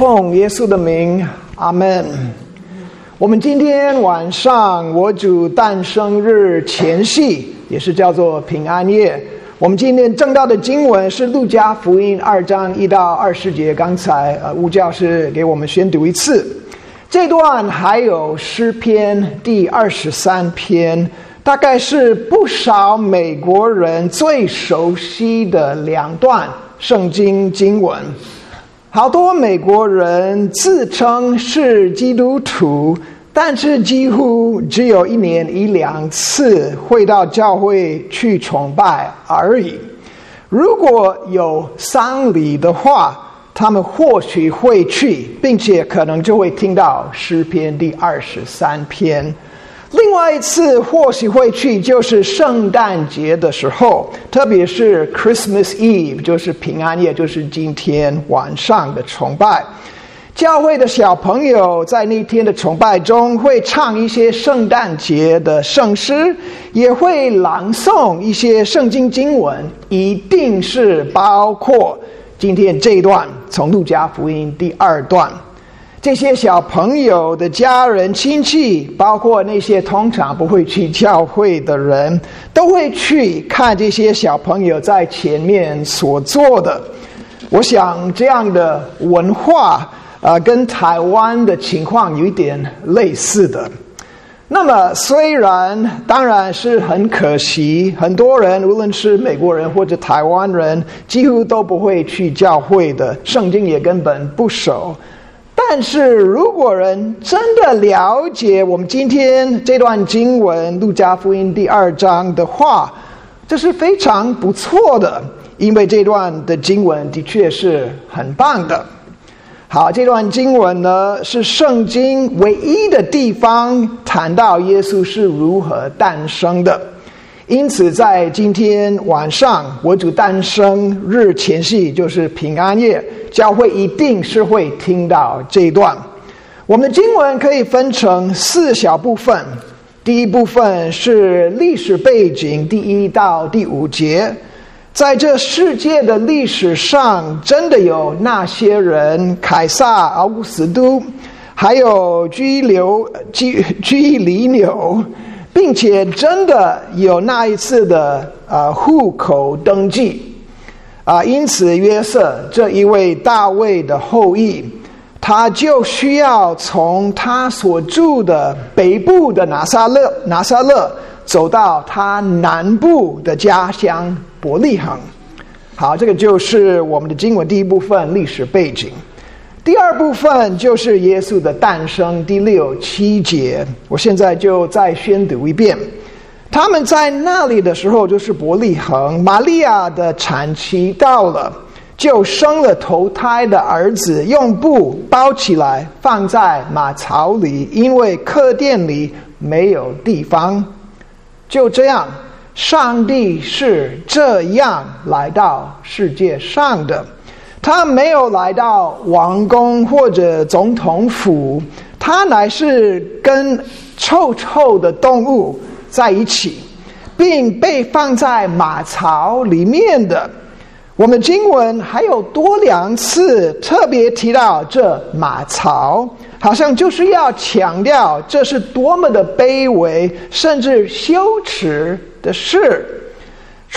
奉耶稣的名，阿门。我们今天晚上我主诞生日前夕，也是叫做平安夜。我们今天正道的经文是路加福音二章一到二十节。刚才呃，吴教师给我们宣读一次这段，还有诗篇第二十三篇，大概是不少美国人最熟悉的两段圣经经文。好多美国人自称是基督徒，但是几乎只有一年一两次会到教会去崇拜而已。如果有丧礼的话，他们或许会去，并且可能就会听到诗篇第二十三篇。另外一次或许会去，就是圣诞节的时候，特别是 Christmas Eve，就是平安夜，就是今天晚上的崇拜。教会的小朋友在那天的崇拜中会唱一些圣诞节的圣诗，也会朗诵一些圣经经文，一定是包括今天这一段从路加福音第二段。这些小朋友的家人亲戚，包括那些通常不会去教会的人，都会去看这些小朋友在前面所做的。我想这样的文化啊，跟台湾的情况有一点类似的。那么，虽然当然是很可惜，很多人无论是美国人或者台湾人，几乎都不会去教会的，圣经也根本不熟。但是如果人真的了解我们今天这段经文《路加福音》第二章的话，这是非常不错的，因为这段的经文的确是很棒的。好，这段经文呢是圣经唯一的地方谈到耶稣是如何诞生的。因此，在今天晚上，我主诞生日前夕，就是平安夜，教会一定是会听到这一段。我们的经文可以分成四小部分，第一部分是历史背景，第一到第五节，在这世界的历史上，真的有那些人，凯撒、奥古斯都，还有居留居居里纽。并且真的有那一次的啊户口登记啊，因此约瑟这一位大卫的后裔，他就需要从他所住的北部的拿撒勒拿撒勒走到他南部的家乡伯利恒。好，这个就是我们的经文第一部分历史背景。第二部分就是耶稣的诞生，第六七节，我现在就再宣读一遍。他们在那里的时候，就是伯利恒，玛利亚的产期到了，就生了头胎的儿子，用布包起来，放在马槽里，因为客店里没有地方。就这样，上帝是这样来到世界上的。他没有来到王宫或者总统府，他乃是跟臭臭的动物在一起，并被放在马槽里面的。我们经文还有多两次特别提到这马槽，好像就是要强调这是多么的卑微，甚至羞耻的事。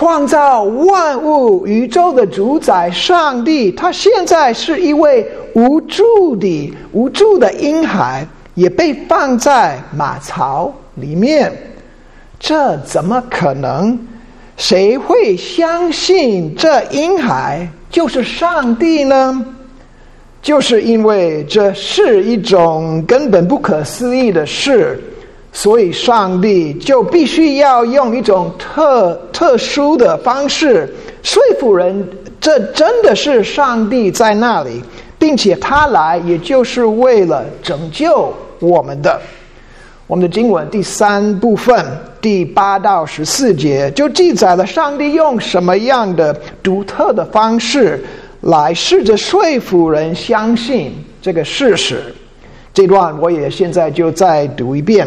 创造万物宇宙的主宰上帝，他现在是一位无助的无助的婴孩，也被放在马槽里面。这怎么可能？谁会相信这婴孩就是上帝呢？就是因为这是一种根本不可思议的事。所以，上帝就必须要用一种特特殊的方式说服人，这真的是上帝在那里，并且他来也就是为了拯救我们的。我们的经文第三部分第八到十四节就记载了上帝用什么样的独特的方式来试着说服人相信这个事实。这段我也现在就再读一遍。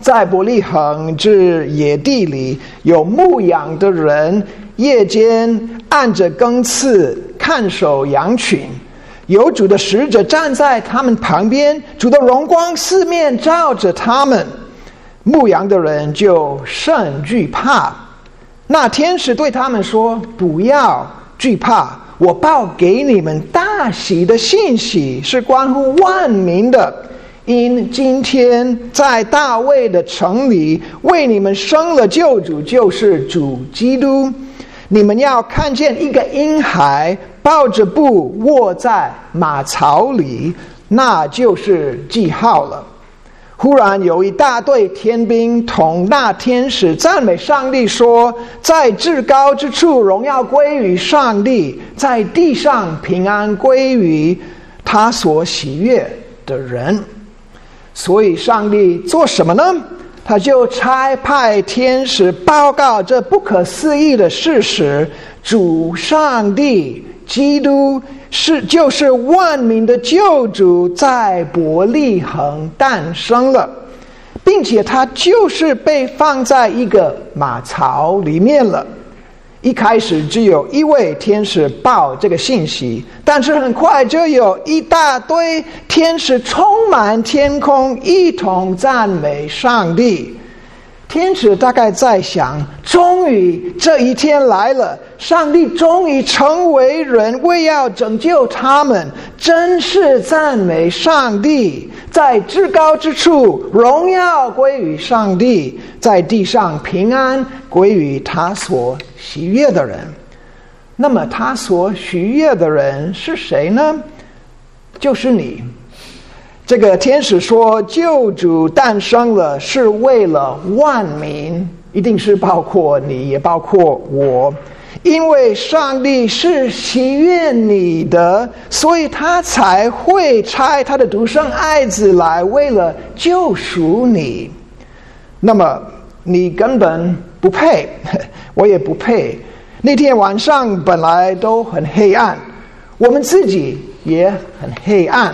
在伯利恒之野地里，有牧羊的人夜间按着更次看守羊群。有主的使者站在他们旁边，主的荣光四面照着他们，牧羊的人就甚惧怕。那天使对他们说：“不要惧怕，我报给你们大喜的信息，是关乎万民的。因今天在大卫的城里为你们生了救主，就是主基督。你们要看见一个婴孩。”抱着布卧在马槽里，那就是记号了。忽然有一大队天兵同那天使赞美上帝，说：“在至高之处荣耀归于上帝，在地上平安归于他所喜悦的人。”所以，上帝做什么呢？他就差派天使报告这不可思议的事实：主上帝。基督是就是万民的救主，在伯利恒诞生了，并且他就是被放在一个马槽里面了。一开始只有一位天使报这个信息，但是很快就有一大堆天使充满天空，一同赞美上帝。天使大概在想：终于这一天来了，上帝终于成为人，为要拯救他们。真是赞美上帝，在至高之处荣耀归于上帝，在地上平安归于他所喜悦的人。那么，他所喜悦的人是谁呢？就是你。这个天使说：“救主诞生了，是为了万民，一定是包括你，也包括我，因为上帝是喜悦你的，所以他才会差他的独生爱子来，为了救赎你。那么你根本不配，我也不配。那天晚上本来都很黑暗，我们自己也很黑暗。”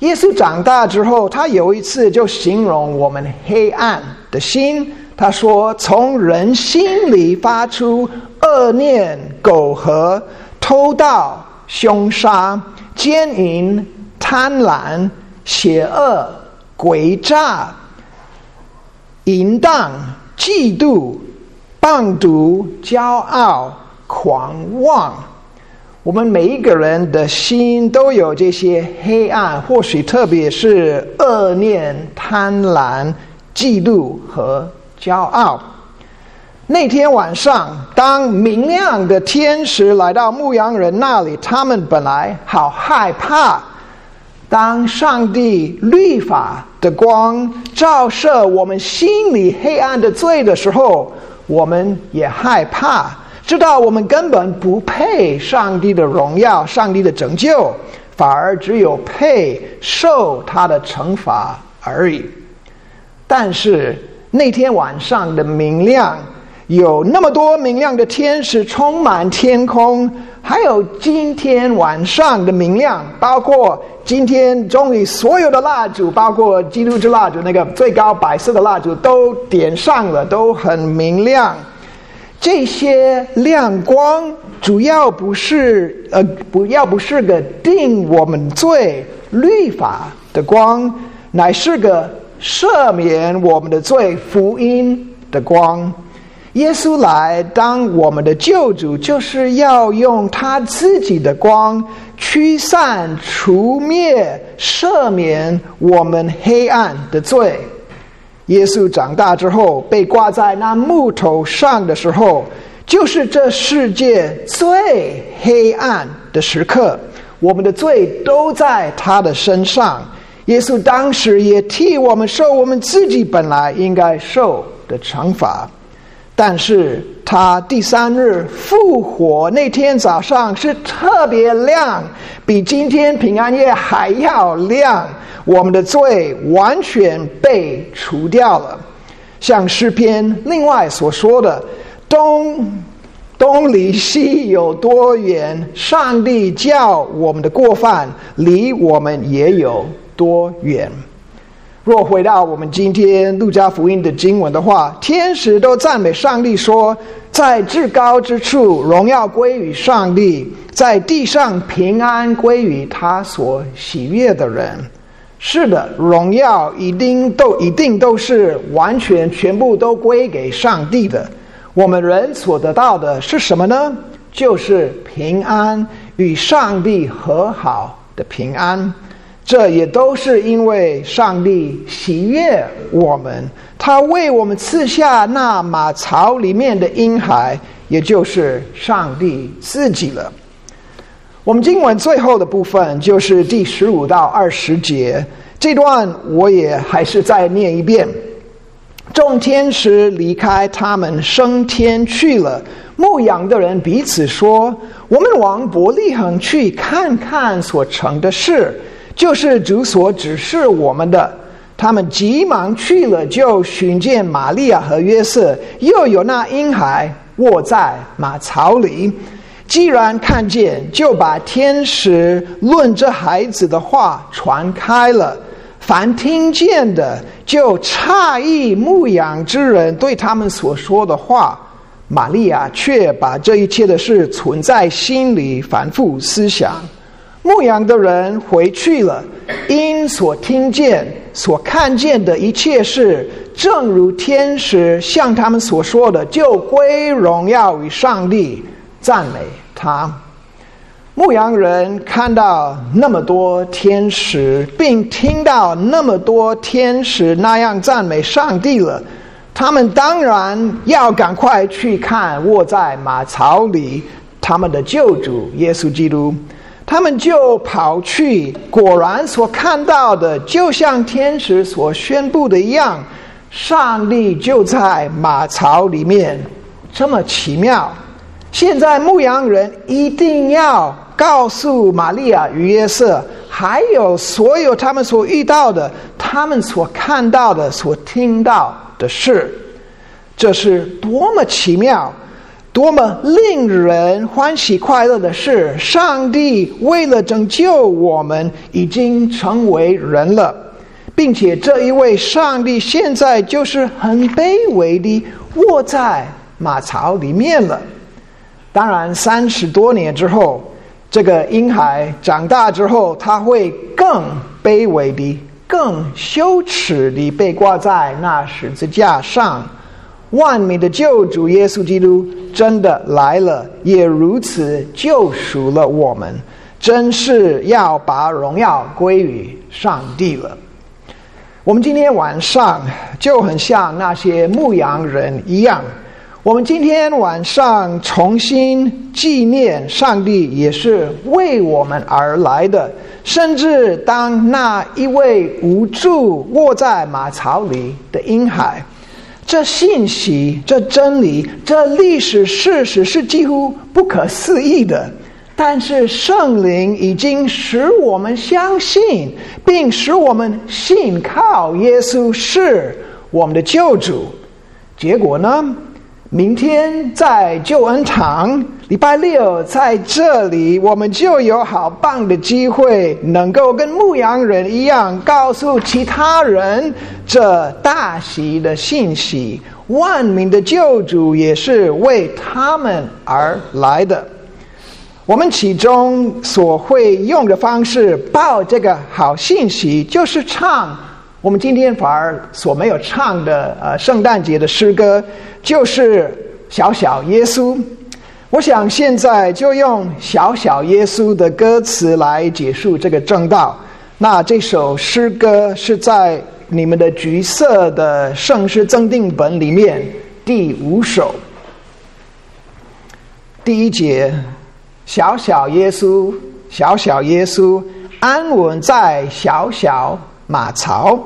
耶稣长大之后，他有一次就形容我们黑暗的心。他说：“从人心里发出恶念、苟合、偷盗、凶杀、奸淫、贪婪、邪恶、诡诈、淫荡、嫉妒、棒毒、骄傲、狂妄。”我们每一个人的心都有这些黑暗，或许特别是恶念、贪婪、嫉妒和骄傲。那天晚上，当明亮的天使来到牧羊人那里，他们本来好害怕。当上帝律法的光照射我们心里黑暗的罪的时候，我们也害怕。知道我们根本不配上帝的荣耀、上帝的拯救，反而只有配受他的惩罚而已。但是那天晚上的明亮，有那么多明亮的天使充满天空，还有今天晚上的明亮，包括今天终于所有的蜡烛，包括基督之蜡烛那个最高白色的蜡烛都点上了，都很明亮。这些亮光主要不是呃，不要不是个定我们罪律法的光，乃是个赦免我们的罪福音的光。耶稣来当我们的救主，就是要用他自己的光驱散、除灭、赦免我们黑暗的罪。耶稣长大之后被挂在那木头上的时候，就是这世界最黑暗的时刻。我们的罪都在他的身上。耶稣当时也替我们受我们自己本来应该受的惩罚。但是他第三日复活那天早上是特别亮，比今天平安夜还要亮。我们的罪完全被除掉了，像诗篇另外所说的：“东东离西有多远？上帝叫我们的过犯离我们也有多远。”若回到我们今天路加福音的经文的话，天使都赞美上帝说，在至高之处荣耀归于上帝，在地上平安归于他所喜悦的人。是的，荣耀一定都一定都是完全全部都归给上帝的。我们人所得到的是什么呢？就是平安与上帝和好的平安。这也都是因为上帝喜悦我们，他为我们赐下那马槽里面的婴孩，也就是上帝自己了。我们经文最后的部分就是第十五到二十节这段，我也还是再念一遍。众天使离开他们升天去了，牧羊的人彼此说：“我们往伯利恒去看看所成的事。”就是主所指示我们的，他们急忙去了，就寻见玛利亚和约瑟，又有那婴孩卧在马槽里。既然看见，就把天使论这孩子的话传开了。凡听见的，就诧异牧养之人对他们所说的话。玛利亚却把这一切的事存在心里，反复思想。牧羊的人回去了，因所听见、所看见的一切事，正如天使向他们所说的，就归荣耀于上帝，赞美他。牧羊人看到那么多天使，并听到那么多天使那样赞美上帝了，他们当然要赶快去看卧在马槽里他们的救主耶稣基督。他们就跑去，果然所看到的，就像天使所宣布的一样，上帝就在马槽里面，这么奇妙。现在牧羊人一定要告诉玛利亚与约瑟，还有所有他们所遇到的、他们所看到的、所听到的事，这是多么奇妙！多么令人欢喜快乐的事！上帝为了拯救我们，已经成为人了，并且这一位上帝现在就是很卑微的卧在马槽里面了。当然，三十多年之后，这个婴孩长大之后，他会更卑微的、更羞耻的被挂在那十字架上。万民的救主耶稣基督真的来了，也如此救赎了我们，真是要把荣耀归于上帝了。我们今天晚上就很像那些牧羊人一样，我们今天晚上重新纪念上帝，也是为我们而来的。甚至当那一位无助卧在马槽里的婴孩。这信息、这真理、这历史事实是几乎不可思议的，但是圣灵已经使我们相信，并使我们信靠耶稣是我们的救主。结果呢？明天在救恩堂，礼拜六在这里，我们就有好棒的机会，能够跟牧羊人一样，告诉其他人这大喜的信息。万民的救主也是为他们而来的。我们其中所会用的方式报这个好信息，就是唱。我们今天反而所没有唱的呃圣诞节的诗歌，就是小小耶稣。我想现在就用小小耶稣的歌词来结束这个正道。那这首诗歌是在你们的橘色的圣诗增订本里面第五首，第一节：小小耶稣，小小耶稣，安稳在小小。马槽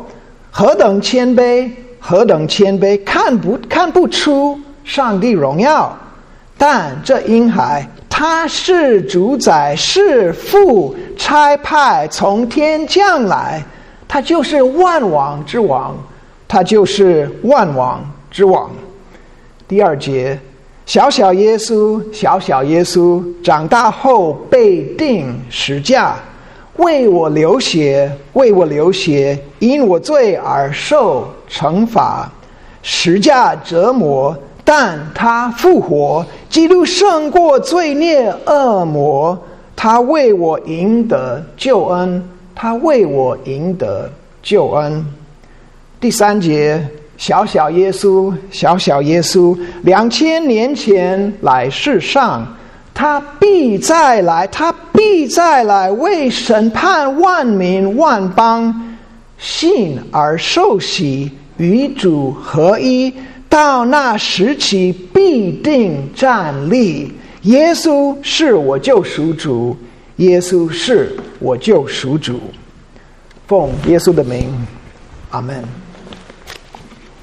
何等谦卑，何等谦卑，看不看不出上帝荣耀？但这婴孩他是主宰，是父差派从天降来，他就是万王之王，他就是万王之王。第二节，小小耶稣，小小耶稣长大后被定十架。为我流血，为我流血，因我罪而受惩罚，十架折磨，但他复活，基督胜过罪孽恶魔，他为我赢得救恩，他为我赢得救恩。第三节，小小耶稣，小小耶稣，两千年前来世上。他必再来，他必再来，为审判万民万邦，信而受洗，与主合一。到那时起，必定站立。耶稣是我救赎主，耶稣是我救赎主。奉耶稣的名，阿门。